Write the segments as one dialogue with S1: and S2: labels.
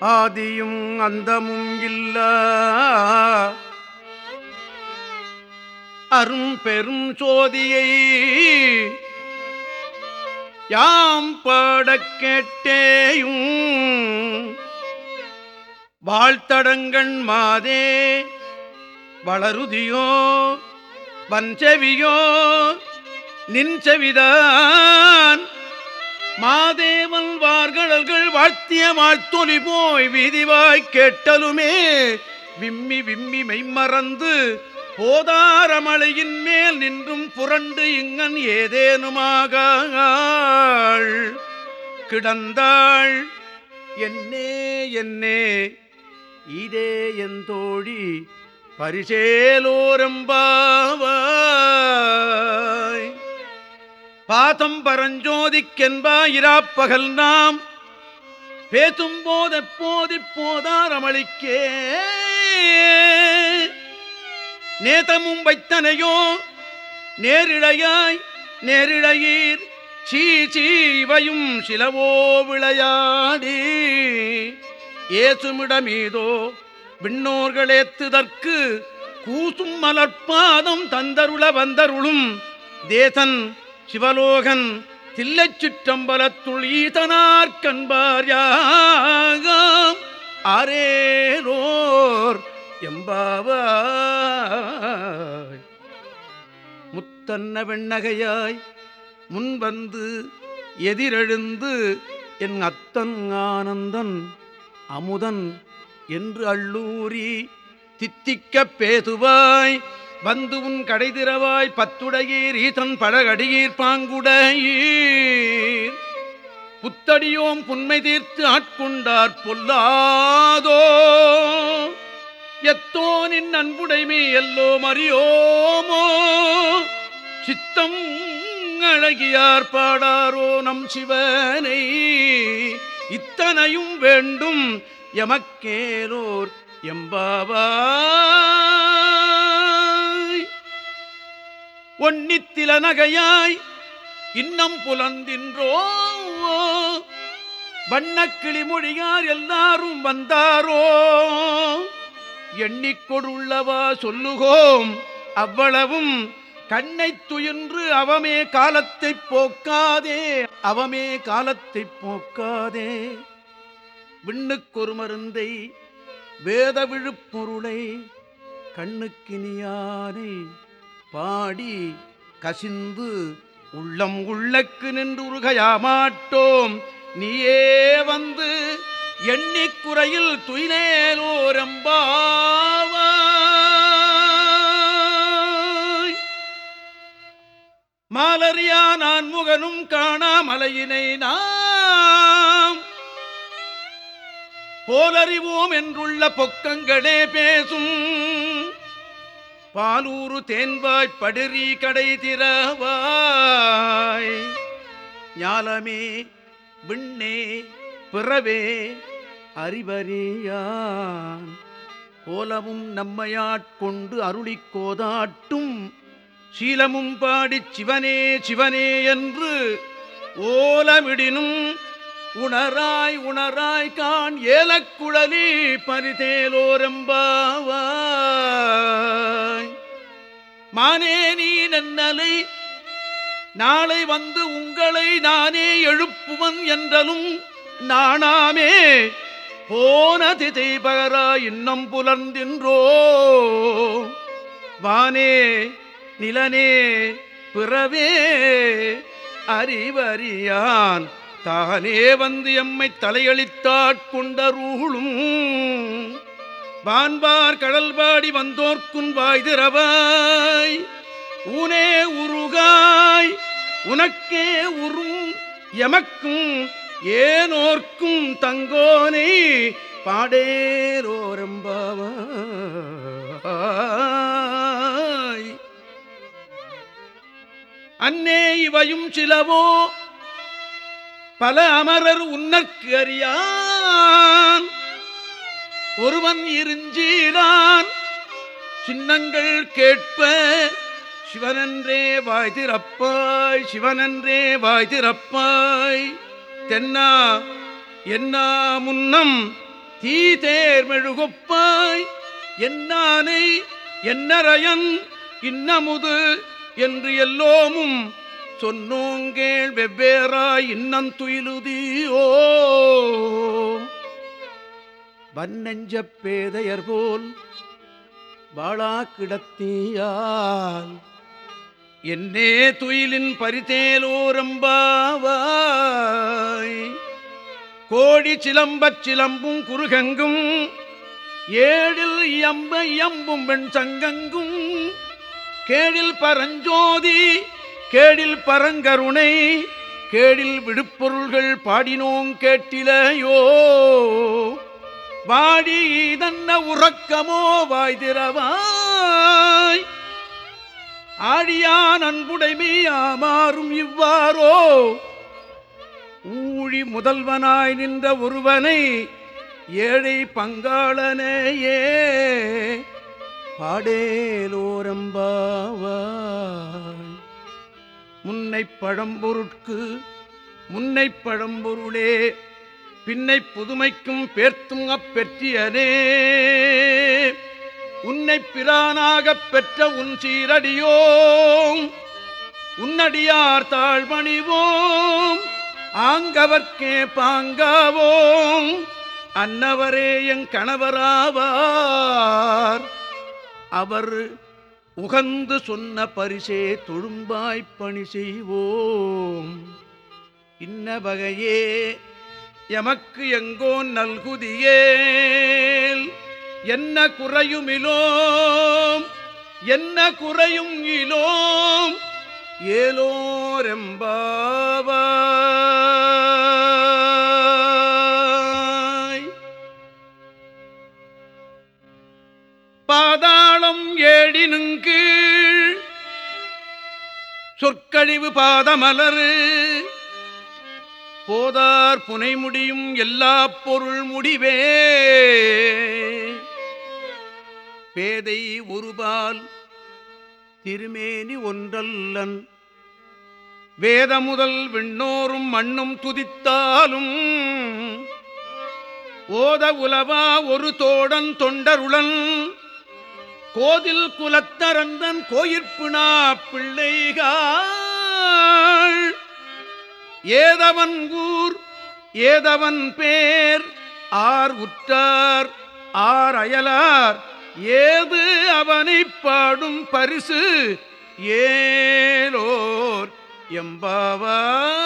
S1: ஆதியும் அந்தமும் இல்ல. அரும் பெரும் சோதியை யாம் பாடக் கேட்டேயும். வாழ்த்தடங்கண் மாதே வளருதியோ வஞ்சவியோ நின்செவிதான். மாதேவன் வார்கடல்கள் வாழ்த்திய வாழ்த்தொலி போய் விதிவாய் கேட்டலுமே விம்மி விம்மி மெய்மறந்து போதாரமலையின் மேல் நின்றும் புரண்டு இங்கன் ஏதேனுமாக கிடந்தாள் என்னே என்னே இதே என் தோழி பரிசேலோரம்பாவாய் பாதம் பரஞ்சோதிக்கென்பாயிராப்பகல் நாம். பேசும் போதெப்போதி போதாரமளிக்கே நேதமும் வைத்தனையோ நேரிழையாய் நேரிழையீர். சீ சீவையும் சிலவோ விளையாடி. ஏசுமிடமீதோ விண்ணோர்களேத்துதற்கு கூசும் மலர்பாதம் தந்தருள வந்தருளும். தேசன் சிவலோகன் தில்லைச் சிற்றம்பலத்துள் ஈதனார் கண்பார்யாகாம் அரேரோர் எம்பாவாய். முத்தன்ன வெண்ணகையாய் முன்வந்து எதிரெழுந்து என் அத்தன் ஆனந்தன் அமுதன் என்று அள்ளூரி தித்திக்கப் பேதுவாய். வந்து உன் கடைதிரவாய் பத்துடையீர் ஈதன் பழகடியீர் பாங்குடையீர். புத்தடியோம் புன்மை தீர்த்து ஆட்கொண்டார் பொல்லாதோ. எத்தோ நின் அன்புடைமை எல்லோ மறியோமோ. சித்தம் அழகியார் பாடாரோ நம் சிவனை. இத்தனையும் வேண்டும் எமக்கேரோர் எம்பாவா. ஒன்னித்தில நகையாய் இன்னம் புலந்தின்றோ? வண்ணக்கிளி மொழியார் எல்லாரும் வந்தாரோ? எண்ணிக்கொடுள்ளவா சொல்லுகோம்? அவ்வளவும் கண்ணை துயின்று அவமே காலத்தை போக்காதே அவமே காலத்தை போக்காதே. விண்ணுக்கொரு மருந்தை வேத விழுப்பொருளை கண்ணுக்கினியானை பாடி கசிந்து உள்ளம் உள்ளக்கு நின்று உருகையாமாட்டோம் நீயே வந்து எண்ணிக்குறையில் துயிலேலோரம்பாவாய் மாலரியா நான் முகனும் காணா மலையினை நாம். போலறிவோம் என்றுள்ள பொக்கங்களே பேசும். பாலூரு தேன்வாய் படுறி கடை திறவாய். ஞாலமே விண்ணே பிறவே அறிவறியான். கோலமும் நம்மையாட்கொண்டு அருளிக் கோதாட்டும். சீலமும் பாடிச் சிவனே சிவனே என்று ஓலமிடினும் உணராய் உணராய் கான் ஏலக்குழலி பரிதேலோரம்பாவாய். மானே நீ நன்னலை நாளை வந்து உங்களை நானே எழுப்புவன் என்றலும் நானாமே போன திதை பகரா இன்னம் புலர்ந்தின்றோ. வானே நிலனே பிறவே அறிவறியான் தானே வந்து எம்மை தலையளித்தாட்கொண்டருளும் வான்பார் கடல்பாடி வந்தோர்க்குன் வாய்திரவாய் ஊனே உருகாய் உனக்கே உறும் எமக்கும் ஏனோர்க்கும் தங்கோனை பாடேரோரம்பாவாய் அன்னே இவையும் சிலவோ பல அமரர் உன்னற்கு அறியான். ஒருவன் இருஞ்சீரான். சின்னங்கள் கேட்ப சிவனன்றே வாய் திறப்பாய் சிவனன்றே வாய் திறப்பாய். தென்னா என்னா முன்னம் தீ தேர்மெழுகொப்பாய் என்னானை என்னரையன் இன்னமுது என்று எல்லோமும் சொன்னோங்கேள் வெவ்வேறாய் இன்னந்துயிலுதியோ வன்னெஞ்ச பேதையர் போல் வாழா கிடத்தியால். என்னே துயிலின் பரிதேலோரம்பாவாய். கோடி சிலம்பச் சிலம்பும் குறுகங்கும் ஏழில் இயம்ப இயம்பும் வெண் சங்கங்கும். கேழில் பரஞ்சோதி கேடில் பரங்கருணை கேடில் விடுப்பொருள்கள் பாடினோங் கேட்டிலையோ. வாடி இதன்ன உறக்கமோ வாய் திறவாய் ஆழியான் அன்புடைமையாமாறும் இவ்வாறோ. ஊழி முதல்வனாய் நின்ற ஒருவனை ஏழை பங்காளனேயே. பாடேலோரம்பாவாய். முன்னை பழம்பொருட்கு முன்னை பழம்பொருளே பின்னை புதுமைக்கும் பேர்த்தும் அப்பெற்றியனே. உன்னை பிரானாகப் பெற்ற உன் சீரடியோம் உன்னடியார் தாழ்மணிவோம் ஆங்கவர்க்கே பாங்காவோம் அன்னவரே என் கணவராவார். அவர் உகந்து சொன்ன பரிசே தொழும்பாய்ப் பணி செய்வோம். இன்ன வகையே எமக்கு எங்கோ நல்குதியேல். என்ன குறையுமிலோம் என்ன குறையும் இலோம் ஏலோரெம்பாவா சொற்கழிவு பாதமலரு. போதார் புனை முடியும் எல்லா பொருள் முடிவே. பேதை ஒருபால் திருமேனி ஒன்றல்லன். வேத முதல் விண்ணோரும் மண்ணும் துதித்தாலும். ஓத உலவா ஒரு தோடன் தொண்டருளன். கோதில் குலத்தரந்தன் கோயிற்பினா பிள்ளைகள். ஏதவன் ஊர் ஏதவன் பேர் ஆர் உற்றார் ஆர் அயலார் ஏது அவனை பாடும் பரிசு? ஏலோர் எம்பாவார்.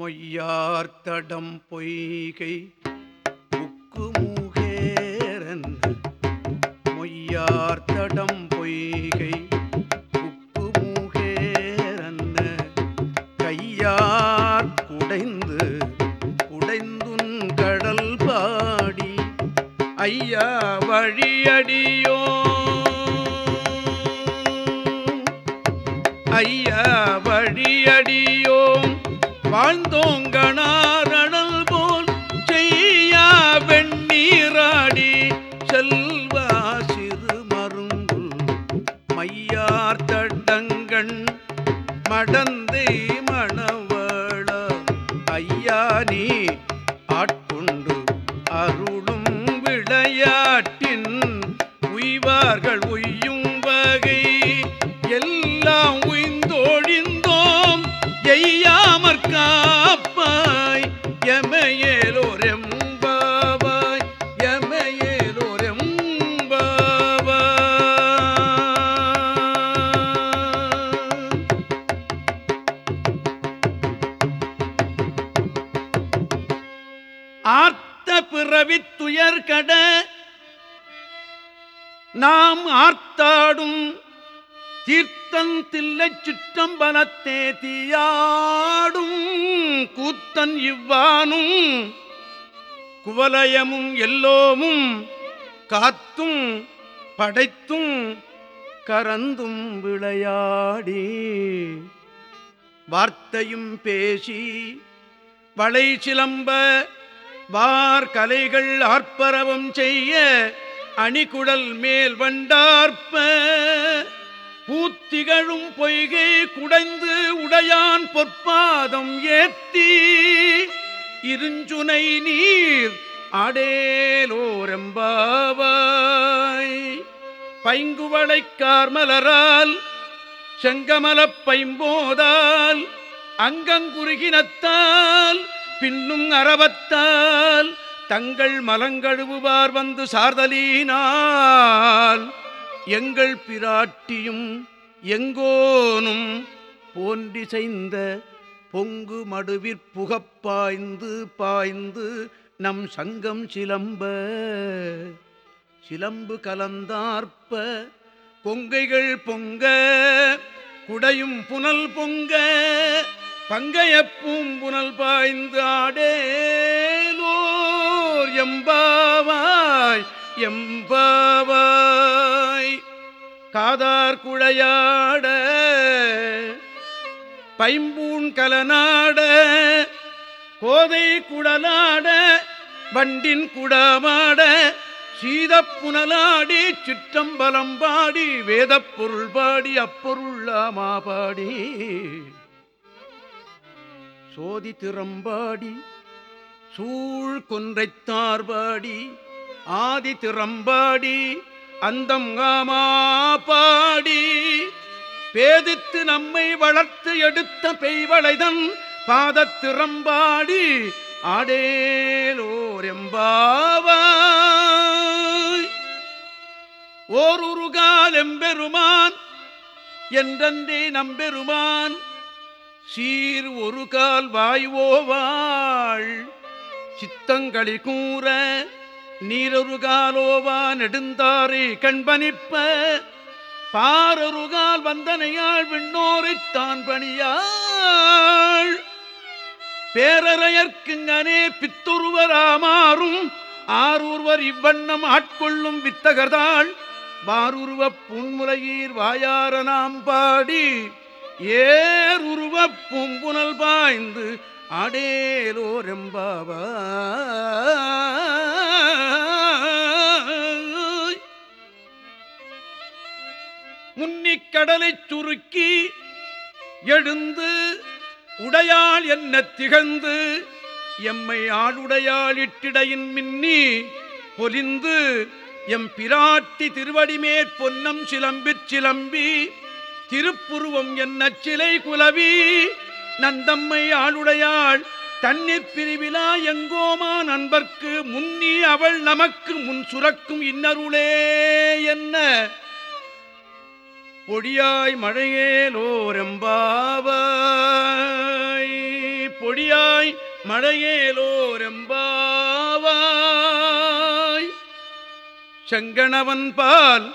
S1: மொய்யார்த்தடம் பொய்கை உக்கு மூகேரன்று மொய்யார்த்தடம் பொய்கை உக்கு மூகேரன்ன கையார் குடைந்து குடைந்துன் கடல் பாடி ஐயா வழியடியோ ஐயா வழியடியோ வாழ்ந்தோங்கணாரணல் நாம் ஆர்த்தாடும் தீர்த்தன் தில்லை சிற்றம்பலத்தே தீயாடும் கூத்தன் இவ்வானும் குவலயமும் எல்லோமும் காத்தும் படைத்தும் கரந்தும் விளையாடி வார்த்தையும் பேசி வளை சிலம்ப வார் கலைகள் ஆர்ப்பரவம் செய்ய அணிகுடல் மேல் வண்டார்ப்ப பூத்திகழும் பொய்கை குடைந்து உடையான் பொற்பாதம் ஏத்தி இருஞ்சுனை நீர் அடேலோரம்பாவாய். பைங்குவளை கார்மலரால் செங்கமலப் பைம்போதால் அங்கங்குருகினத்தால் பின்னும் அறவத்தால் தங்கள் மலங்கழுவுவார் வந்து சார்தலீனால் எங்கள் பிராட்டியும் எங்கோனும் போன்றிசைந்த பொங்கு மடுவிற் புகப்பாய்ந்து பாய்ந்து நம் சங்கம் சிலம்ப சிலம்பு கலந்தார்ப்ப பொங்கைகள் பொங்க குடையும் புனல் பொங்க பங்கையப்பும் புனல் பாய்ந்து ஆடேலோ ஓர் எம்பாவாய் எம்பாவாய். காதார் குழையாட பைம்பூன் கலநாட கோதை குடலாட வண்டின் குடமாட சீதப்புனலாடி சிற்றம்பலம் பாடி வேதப் பாடி அப்பொருளாமா பாடி. சோதி திறம்பாடி சூழ் கொன்றைத்தார்பாடி ஆதி திறம்பாடி அந்தம் ஆமா பாடி. பேதித்து நம்மை வளர்த்து எடுத்த பெய்வளைதன் பாதத்திறம்பாடி ஆடேலோர் எம்பாவாய். ஓர் உருகால் எம்பெருமான் என்றன்றே நம்பெருமான் சீர் ஒரு கால் வாய்வோவாள் சித்தங்களி கூற நீரொரு நெடுந்தாரை கண்பனிப்ப பாரருகால் வந்தனையாள் விண்ணோரைத் தான் பணியாள் பேரறையற்குங்கனே பித்துருவராமாறும் ஆரூர்வர் இவ்வண்ணம் ஆட்கொள்ளும் வித்தகர்தாள். வாருருவ புன்முலையீர் வாயார நாம் பாடி ஏருருவப் பூம்புனல் பாய்ந்து ஆடேலோரெம்பாவாய் முன்னிக் கடலைச் சுருக்கி எழுந்து உடையாள் என்ன திகழ்ந்து எம்மை ஆளுடையாளிட்டிடையின் மின்னி பொலிந்து எம் பிராட்டி திருவடிமேற் பொன்னம் சிலம்பிற் சிலம்பி திருப்புருவம் என்ன சிலை குலவி நந்தம்மை ஆளுடையாள் தண்ணீர் பிரிவிழா எங்கோமா நண்பர்க்கு முன்னி அவள் நமக்கு முன் சுரக்கும் இன்னருளே என்ன? பொடியாய் மழையேலோரம்பாவாய் பொடியாய் மழையேலோரம்பாவாய். செங்கணவன் பால்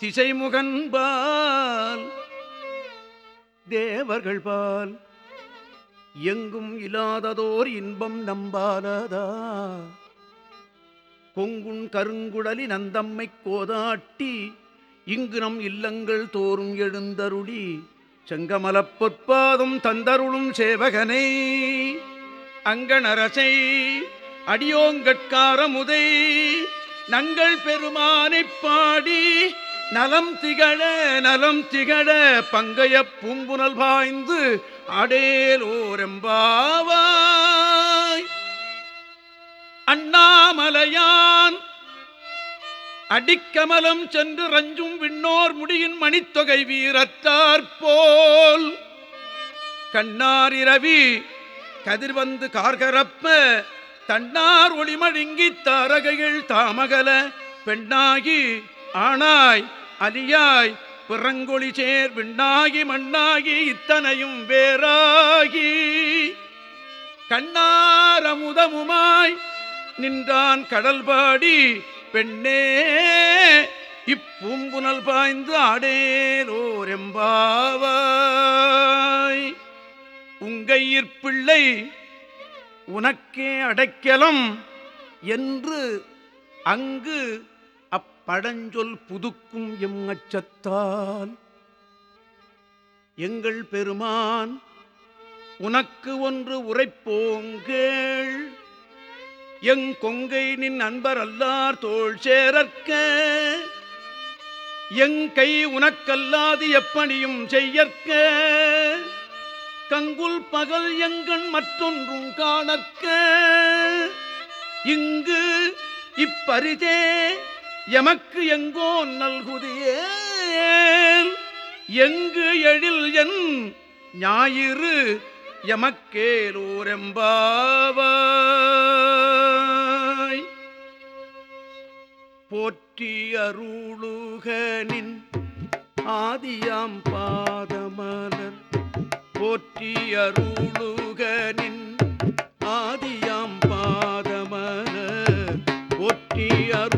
S1: திசைமுகன் பால் தேவர்கள் பால் எங்கும் இல்லாததோர் இன்பம் நம்பாலதா கொங்குண் கருங்குடலி நந்தம்மை கோதாட்டி இங்கு நம் இல்லங்கள் தோறும் எழுந்தருளி செங்கமலப்பொற்பாதும் தந்தருளும் சேவகனை. அங்கணரசை அடியோங்கட்காரமுதை நங்கள் பெருமானைப் பாடி நலம் திகழ நலம் திகழ பங்கைய பூம்புனல் பாய்ந்து அடேலோரெம்பாவாய். அண்ணாமலையான் அடிக்கமலம் சென்று ரஞ்சும் விண்ணோர் முடியின் மணித்தொகை வீரத்தார் போல் கண்ணாரிரவி கதிர்வந்து கார்கரப்ப தன்னார் ஒளிமழுங்கி தாரகைகள் தாமகல பெண்ணாகி ஆனாய் அலியாய் பிறங்கொழி சேர் விண்ணாகி மண்ணாகி இத்தனையும் வேறாகி. கண்ணாரமுதமுமாய் நின்றான் கடல்பாடி பெண்ணே இப்பூம்புனல் பாய்ந்து ஆடேலோரெம்பாவாய். உங்கையிற் பிள்ளை உனக்கே அடைக்கலம் என்று அங்கு படஞ்சொல் புதுக்கும் எம் அச்சத்தால். எங்கள் பெருமான் உனக்கு ஒன்று உரைப்போங்கேள் எங் கொங்கை நின் அன்பர் அல்லார் தோல் சேரற்க எங்கை உனக்கல்லாது எப்பணியும் செய்யற்க. கங்குல் பகல் எங்கண் மற்றொன்றும் காணற்க. இங்கு இப்பரிதே எமக்கு எங்கோ நல்குதியே எங்கு எழில் என் ஞாயிறு எமக்கேலூரெம்பாவாய். போற்றி அருளுகனின் ஆதியாம் பாதமலர். போற்றி அருளுகனின் ஆதியாம் பாதமலர். போற்றி அருள்